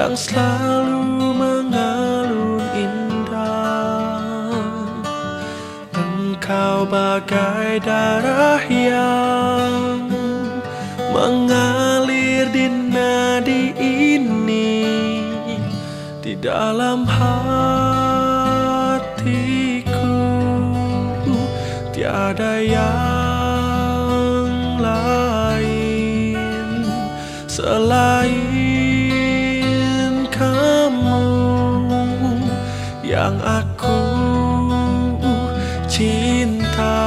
yang selalu mengalun indah. Engkau bagai darah yang mengalir di nadi ini Di dalam hatiku. Tiada yang yang aku cinta.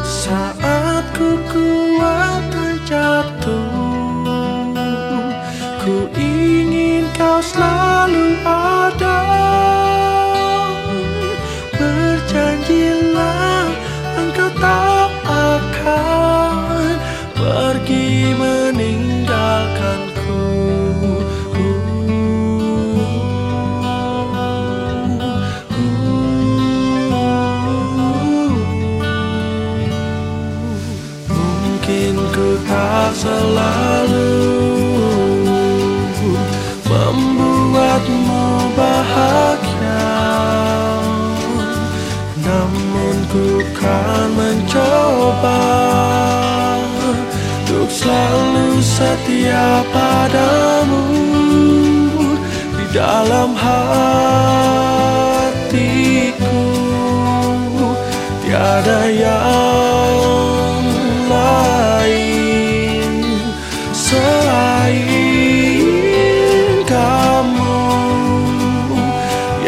Saat ku kuat terjatuh, ku ingin kau selalu ada. Tak selalu membuatmu bahagia. Namun ku kan mencoba Untuk selalu setia padamu Di dalam hatiku. Tiada yang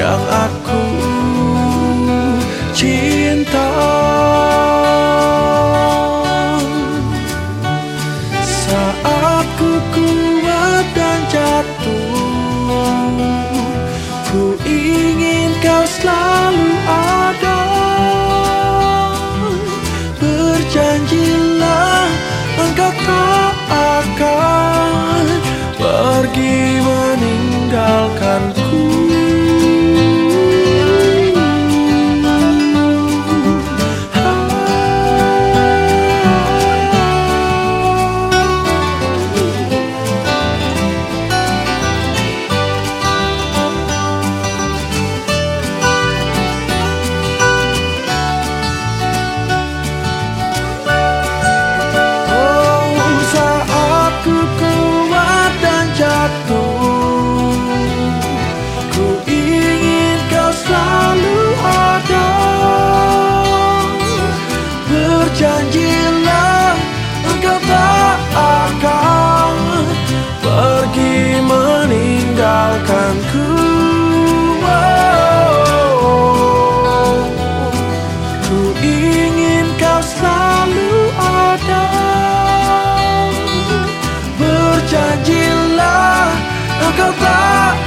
yang aku cintai.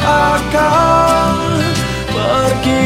akan pergi